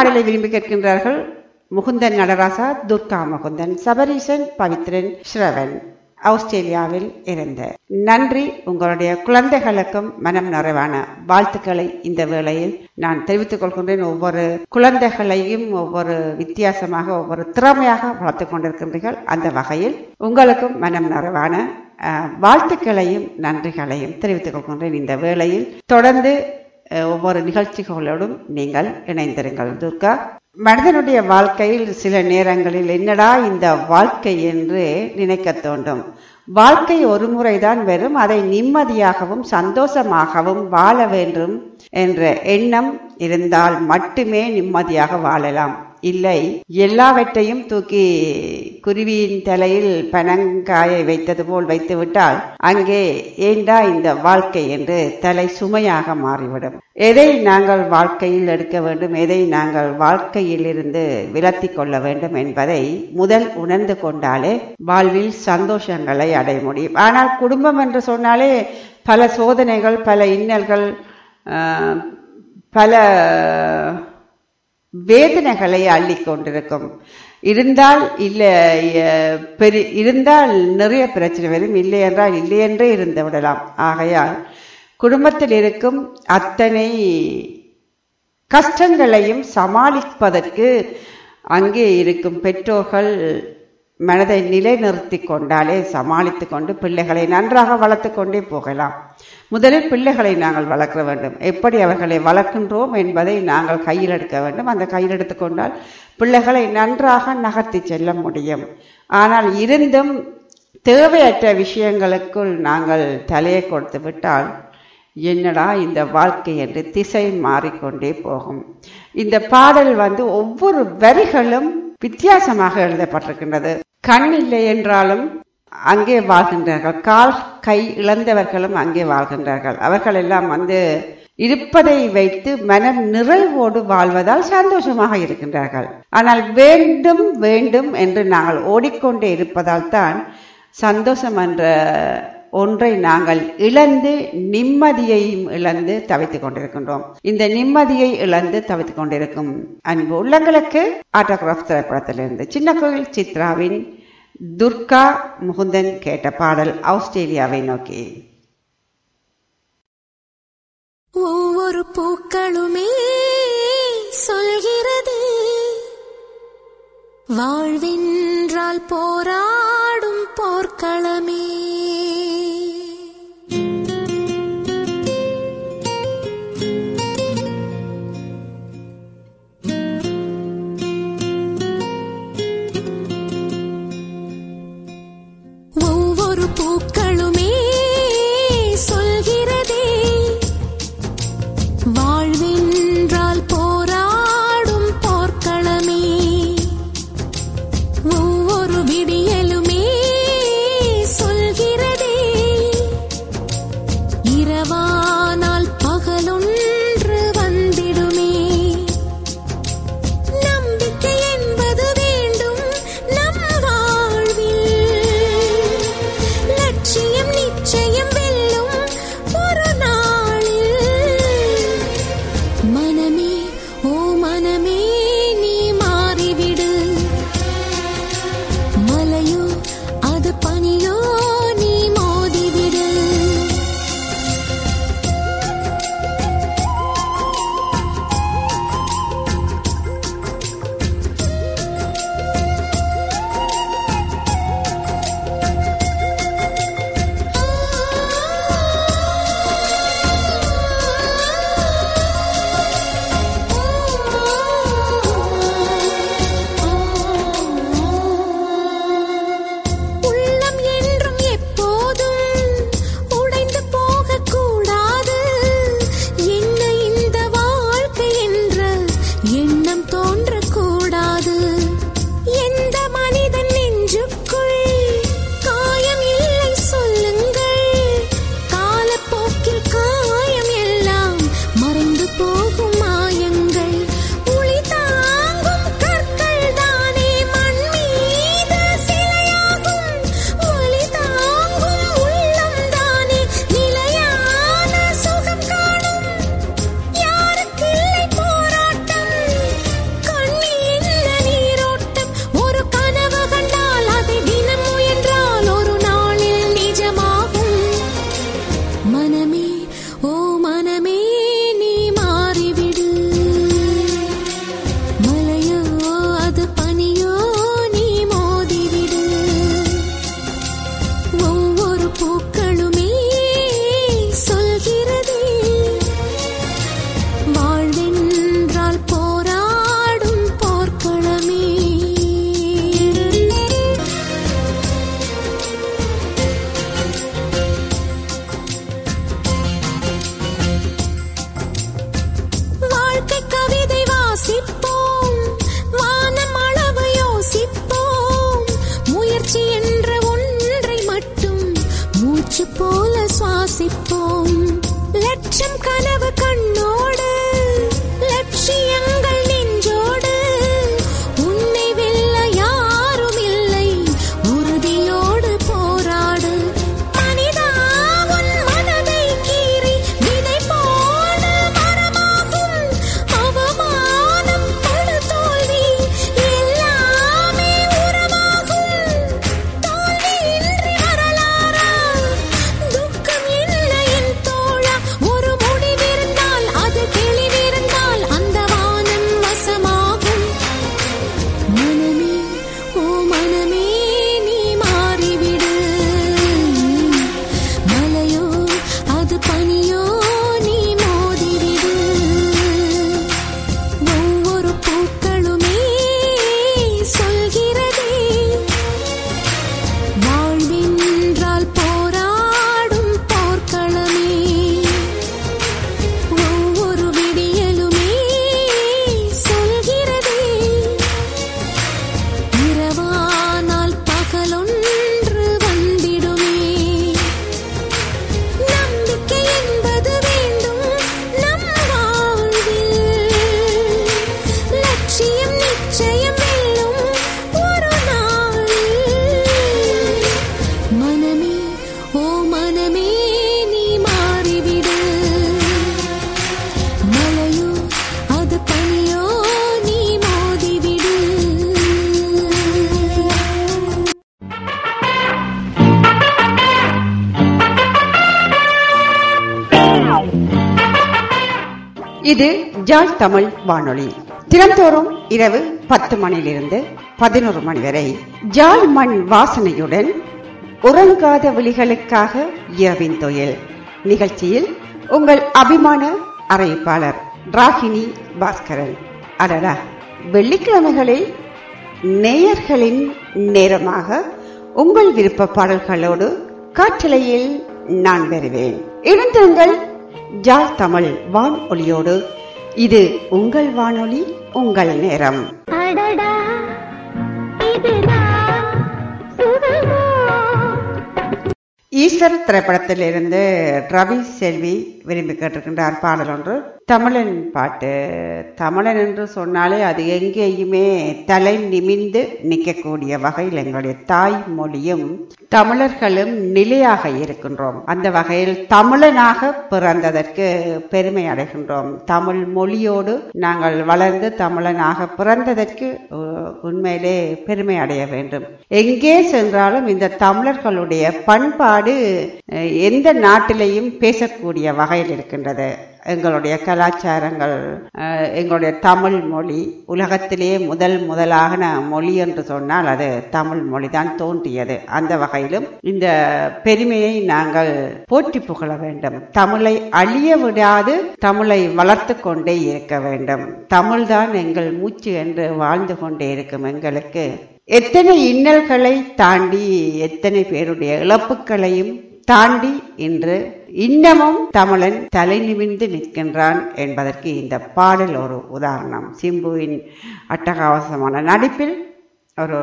பாடலை விரும்பி கேட்கின்றார்கள் முகுந்தன் நடராசா துர்கா முகுந்தன் சபரீசன் பவித்ரன் ஸ்ரவன். ஆஸ்திரேலியாவில் இருந்த. நன்றி. உங்களுடைய குழந்தைகளுக்கும் மனம் நிறைவான வாழ்த்துக்களை இந்த வேளையில் நான் தெரிவித்துக் கொள்கின்றேன். ஒவ்வொரு குழந்தைகளையும் ஒவ்வொரு வித்தியாசமாக ஒவ்வொரு திறமையாக வளர்த்து கொண்டிருக்கின்றீர்கள். அந்த வகையில் உங்களுக்கும் மனம் நிறைவான வாழ்த்துக்களையும் நன்றிகளையும் தெரிவித்துக் கொள்கின்றேன். இந்த வேளையில் தொடர்ந்து ஒவ்வொரு நிகழ்ச்சிகளோடும் நீங்கள் இணைந்திருங்கள். துர்கா மனிதனுடைய வாழ்க்கையில் சில நேரங்களில் என்னடா இந்த வாழ்க்கை என்று நினைக்க தோன்றும். வாழ்க்கை ஒரு முறைதான் வெறும் அதை நிம்மதியாகவும் சந்தோஷமாகவும் வாழ வேண்டும் என்ற எண்ணம் இருந்தால் மட்டுமே நிம்மதியாக வாழலாம். இல்லை. எல்லாவற்றையும் தூக்கி குருவியின் தலையில் பனங்காயை வைத்தது போல் வைத்துவிட்டால் அங்கே ஏண்டா இந்த வாழ்க்கை என்று தலை சுமையாக மாறிவிடும். எதை நாங்கள் வாழ்க்கையில் எடுக்க வேண்டும்? எதை நாங்கள் வாழ்க்கையில் இருந்து விலத்தி கொள்ள வேண்டும் என்பதை முதல் உணர்ந்து கொண்டாலே வாழ்வில் சந்தோஷங்களை அடைய முடியும். ஆனால் குடும்பம் என்று சொன்னாலே பல சோதனைகள் பல இன்னல்கள் பல வேதனைகளை அள்ளி கொண்டிருக்கும் இருந்தால் இல்லை அஹ், பெரிய இருந்தால் நிறைய பிரச்சனை வரும். இல்லை என்றால் இல்லை என்றே இருந்து விடலாம். ஆகையால் குடும்பத்தில் இருக்கும் அத்தனை கஷ்டங்களையும் சமாளிப்பதற்கு அங்கே இருக்கும் பெற்றோர்கள் மனதை நிலைநிறுத்தி கொண்டாலே சமாளித்து கொண்டு பிள்ளைகளை நன்றாக வளர்த்து கொண்டே போகலாம். முதலில் பிள்ளைகளை நாங்கள் வளர்க்க வேண்டும். எப்படி அவர்களை வளர்க்கின்றோம் என்பதை நாங்கள் கையில் எடுக்க வேண்டும். அந்த கையில் எடுத்துக்கொண்டால் பிள்ளைகளை நன்றாக நகர்த்தி செல்ல முடியும். ஆனால் இருந்தும் தேவையற்ற விஷயங்களுக்குள் நாங்கள் தலையை கொடுத்து விட்டால் என்னடா இந்த வாழ்க்கை என்று திசை மாறிக்கொண்டே போகும். இந்த பாடல் வந்து ஒவ்வொரு வரிகளும் வித்தியாசமாக எழுதப்பட்டிருக்கின்றது. கண் இல்லை என்றாலும் அங்கே வாழ்கின்றார்கள். கால் கை இழந்தவர்களும் அங்கே வாழ்கின்றார்கள். அவர்கள் எல்லாம் வந்து இருப்பதை வைத்து மனம் நிறைவோடு வாழ்வதால் சந்தோஷமாக இருக்கின்றார்கள். ஆனால் வேண்டும் வேண்டும் என்று நாங்கள் ஓடிக்கொண்டே இருப்பதால் தான் சந்தோஷம் என்ற ஒன்றை நாங்கள் இழந்து நிம்மதியையும் இழந்து தவித்துக் கொண்டிருக்கின்றோம். இந்த நிம்மதியை இழந்து தவித்துக் கொண்டிருக்கும் அன்பு உள்ளங்களுக்கு ஆட்டோகிராஃப் திரைப்படத்திலிருந்து சின்ன கோயில் சித்ராவின் துர்கா முகுந்தன் கேட்ட பாடல் ஆஸ்திரேலியாவை நோக்கி. ஒவ்வொரு பூக்களுமே சொல்கிறது வாழ்வென்றால் போராடும் போர்க்களமே. ஒவ்வொரு தமிழ் வானொலி. தினந்தோறும் இரவு பத்து மணியிலிருந்து பதினோரு மணி வரை ஜால் மண் வாசனையுடன் உறங்காத விழிகளுக்காக இரவின் தொழில். நிகழ்ச்சியில் உங்கள் அபிமான அறிவிப்பாளர் ராகினி பாஸ்கரன். அடடா வெள்ளிக்கிழமைகளில் நேயர்களின் நேரமாக உங்கள் விருப்ப பாடல்களோடு காற்றலையில் நான் வருவேன். இணைந்திருங்கள் ஜால் தமிழ் வான் ஒளியோடு இது உங்கள் வானொலி உங்கள் நேரம். ஈஸ்வர் திரைப்படத்திலிருந்து ரவி செல்வி விரும்பி கேட்டிருக்கின்றார் பாடல் ஒன்று. தமிழன் பாட்டு. தமிழன் என்று சொன்னாலே அது எங்கேயுமே தலை நிமிந்து நிற்கக்கூடிய வகையில் எங்களுடைய தாய்மொழியும் தமிழர்களும் நிலையாக இருக்கின்றோம். அந்த வகையில் தமிழனாக பிறந்ததற்கு பெருமை அடைகின்றோம். தமிழ் மொழியோடு நாங்கள் வளர்ந்து தமிழனாக பிறந்ததற்கு உண்மையிலே பெருமை அடைய வேண்டும். எங்கே சென்றாலும் இந்த தமிழர்களுடைய பண்பாடு எந்த நாட்டிலையும் பேசக்கூடிய வகையில் இருக்கின்றது. எங்களுடைய கலாச்சாரங்கள் எங்களுடைய தமிழ் மொழி உலகத்திலேயே முதல் முதலாகன மொழி என்று சொன்னால் அது தமிழ் மொழிதான் தோன்றியது. அந்த வகையிலும் இந்த பெருமையை நாங்கள் போற்றி புகழ வேண்டும். தமிழை அழிய விடாது தமிழை வளர்த்து கொண்டே இருக்க வேண்டும். தமிழ்தான் எங்கள் மூச்சு என்று வாழ்ந்து கொண்டே இருக்கும் எங்களுக்கு. எத்தனை இன்னல்களை தாண்டி எத்தனை பேருடைய இழப்புகளையும் தாண்டி இன்று இன்னமும் தமிழன் தலை நிமிர்ந்து நிற்கின்றான் என்பதற்கு இந்த பாடல் ஒரு உதாரணம். சிம்புவின் அட்டகாவசமான நடிப்பில் ஒரு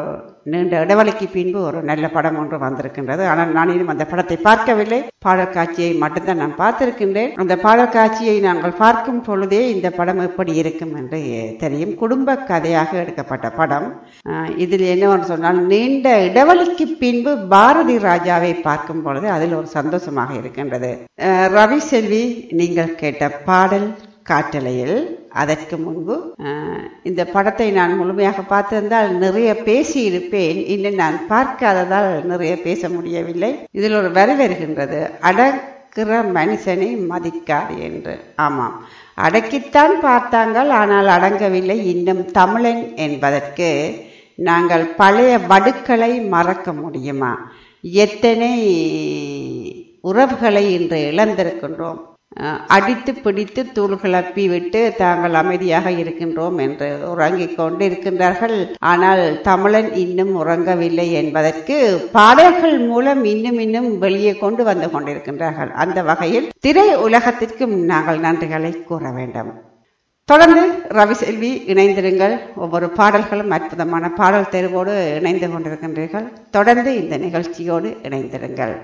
நீண்ட இடைவெளிக்கு பின்பு ஒரு நல்ல படம் ஒன்று வந்திருக்கின்றது. ஆனால் நான் இன்னும் அந்த படத்தை பார்க்கவில்லை. பாடல் காட்சியை மட்டும்தான் நான் பார்த்திருக்கின்றேன். அந்த பாடல் காட்சியை நாங்கள் பார்க்கும் பொழுதே இந்த படம் எப்படி இருக்கும் என்று தெரியும். குடும்ப கதையாக எடுக்கப்பட்ட படம். இதில் இதில் என்னவென்று சொன்னால் நீண்ட இடைவெளிக்கு பின்பு பாரதி ராஜாவை பார்க்கும் பொழுது அதில் ஒரு சந்தோஷமாக இருக்கின்றது. ரவி செல்வி நீங்கள் கேட்ட பாடல் காற்றலையில் அதற்கு முன்பு இந்த படத்தை நான் முழுமையாக பார்த்திருந்தால் நிறைய பேசி இருப்பேன் இன்னும் நான் பார்க்காததால் நிறைய பேச முடியவில்லை. இதில் ஒரு வரி வருகின்றது. அடக்கிற மனுஷனை மதிக்காது என்று. ஆமாம். அடக்கித்தான் பார்த்தாங்கள் ஆனால் அடங்கவில்லை. இன்னும் தமிழன் என்பதற்கு நாங்கள் பழைய வடுக்களை மறக்க முடியுமா? எத்தனை உறவுகளை இன்று இழந்திருக்கின்றோம். அடித்து பிடித்து தூள் கிளப்பி விட்டு தாங்கள் அமைதியாக இருக்கின்றோம் என்று உறங்கிக் கொண்டு இருக்கின்றார்கள் ஆனால் தமிழன் இன்னும் உறங்கவில்லை என்பதற்கு பாடல்கள் மூலம் இன்னும் இன்னும் வெளியே கொண்டு வந்து கொண்டிருக்கின்றார்கள். அந்த வகையில் திரை உலகத்திற்கும் நாங்கள் நன்றிகளை கூற வேண்டும். தொடர்ந்து ரவி செல்வி இணைந்திருங்கள். ஒவ்வொரு பாடல்களும் அற்புதமான பாடல் தேர்வோடு இணைந்து கொண்டிருக்கின்றீர்கள். தொடர்ந்து இந்த நிகழ்ச்சியோடு இணைந்திருங்கள்.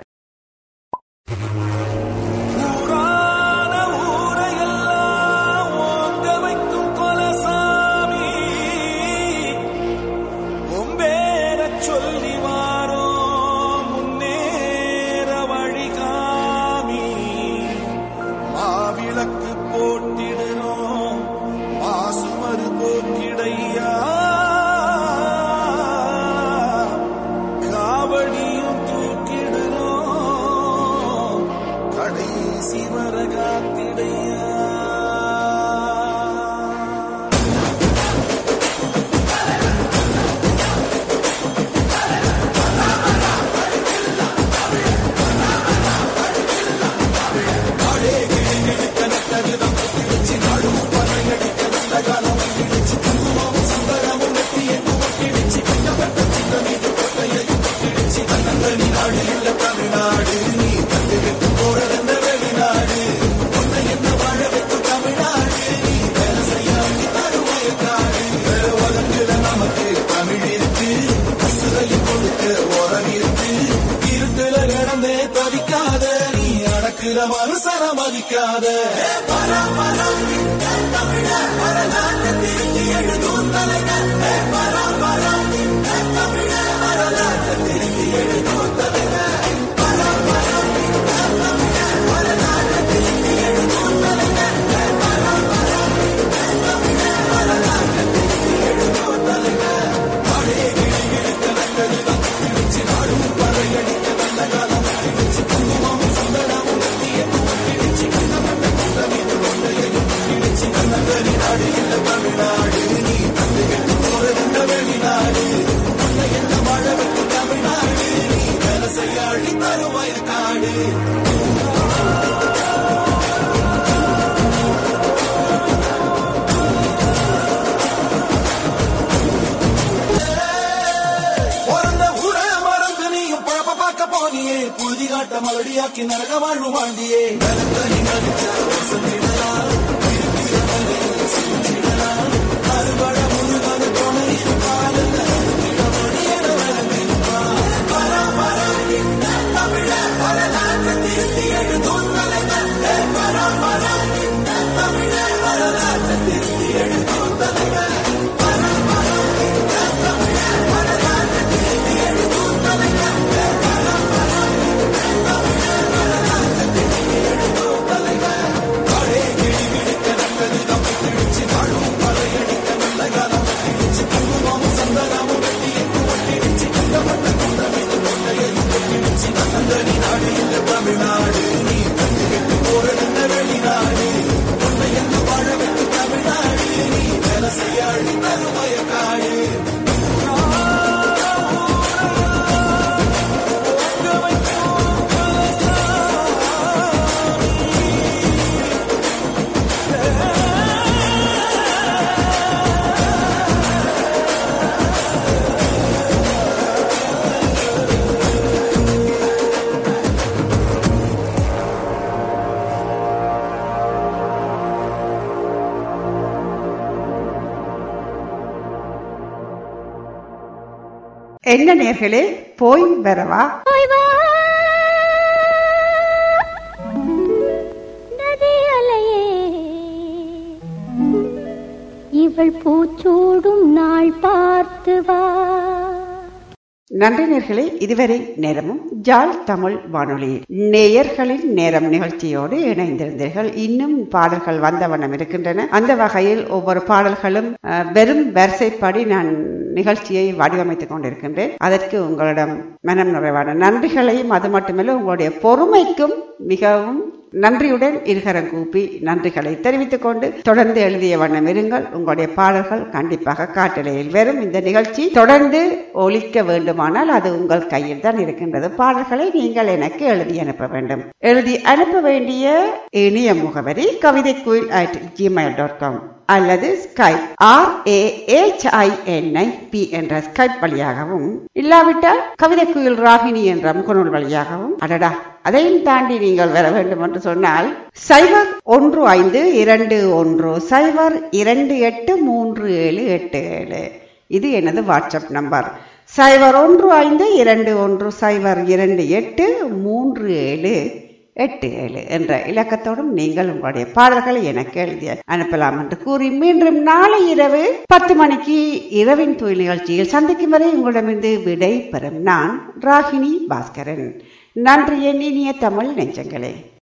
புழுதி காட்ட நரக வாழ்வு வாழ்ந்தியே. தமிழ்நாடு நீ கண்டு கெட்டு போறது வெளிநாடு உன்னை எங்க வாழ வைத்து தமிழ்நாடு நீ வேலை செய்ய தருமய காடு என்ன நேர்களே போய் வரவா? போய் இவள் பூச்சோடும் நாள் பார்த்து வா. நன்றி நேர்களே இதுவரை நேரமும் ஜால் தமிழ் வானொலி நேயர்களின் நேரம் நிகழ்ச்சியோடு இணைந்திருந்தீர்கள். இன்னும் பாடல்கள் வந்த வண்ணம் இருக்கின்றன. அந்த வகையில் ஒவ்வொரு பாடல்களும் வெறும் வரிசைப்படி நான் நிகழ்ச்சியை வடிவமைத்துக் கொண்டிருக்கின்றேன். அதற்கு உங்களிடம் மனம் நிறைவான நன்றிகளையும் அது மட்டுமல்ல உங்களுடைய பொறுமைக்கும் மிகவும் நன்றியுடன் இருகரம் கூப்பி நன்றிகளை தெரிவித்துக் கொண்டு தொடர்ந்து எழுதிய வண்ணம் இருங்கள். உங்களுடைய பாடல்கள் கண்டிப்பாக காட்டிலையில் வரும். இந்த நிகழ்ச்சி தொடர்ந்து ஒழிக்க வேண்டுமானால் அது உங்கள் கையில் தான் இருக்கின்றது. பாடல்களை நீங்கள் எனக்கு எழுதி அனுப்ப வேண்டும். எழுதி அனுப்ப வேண்டிய இணைய முகவரி கவிதை குயில் அட் ஜிமெயில் டாட் காம் அல்லது Skype R A I P என்ற ஸ்கைப் வழியாகவும் இல்லாவிட்டால் கவிதை குயில் ராகினி என்ற முகநூல் வழியாகவும் அடடா அதையும் தாண்டி நீங்கள் வர வேண்டும் என்று சொன்னால் சைபர் ஒன்று ஐந்து இரண்டு ஒன்று சைபர் இரண்டு எட்டு மூன்று ஏழு எட்டு ஏழு. இது எனது வாட்ஸ்அப் நம்பர். சைபர் ஒன்று ஐந்து இரண்டு ஒன்று சைபர் இரண்டு எட்டு மூன்று ஏழு. எட்டு ஏழு என்ற இலக்கத்தோடும் நீங்கள் உங்களுடைய பாடல்களை எனக்கு எழுதி அனுப்பலாம் என்று கூறி மீண்டும் நாளை இரவு பத்து மணிக்கு இரவின் தொழில் நிகழ்ச்சியில் சந்திக்கும் வரை உங்களிடமிருந்து விடை பெறும் நான் ராகினி பாஸ்கரன். நன்றி என் இனிய தமிழ் நெஞ்சங்களே.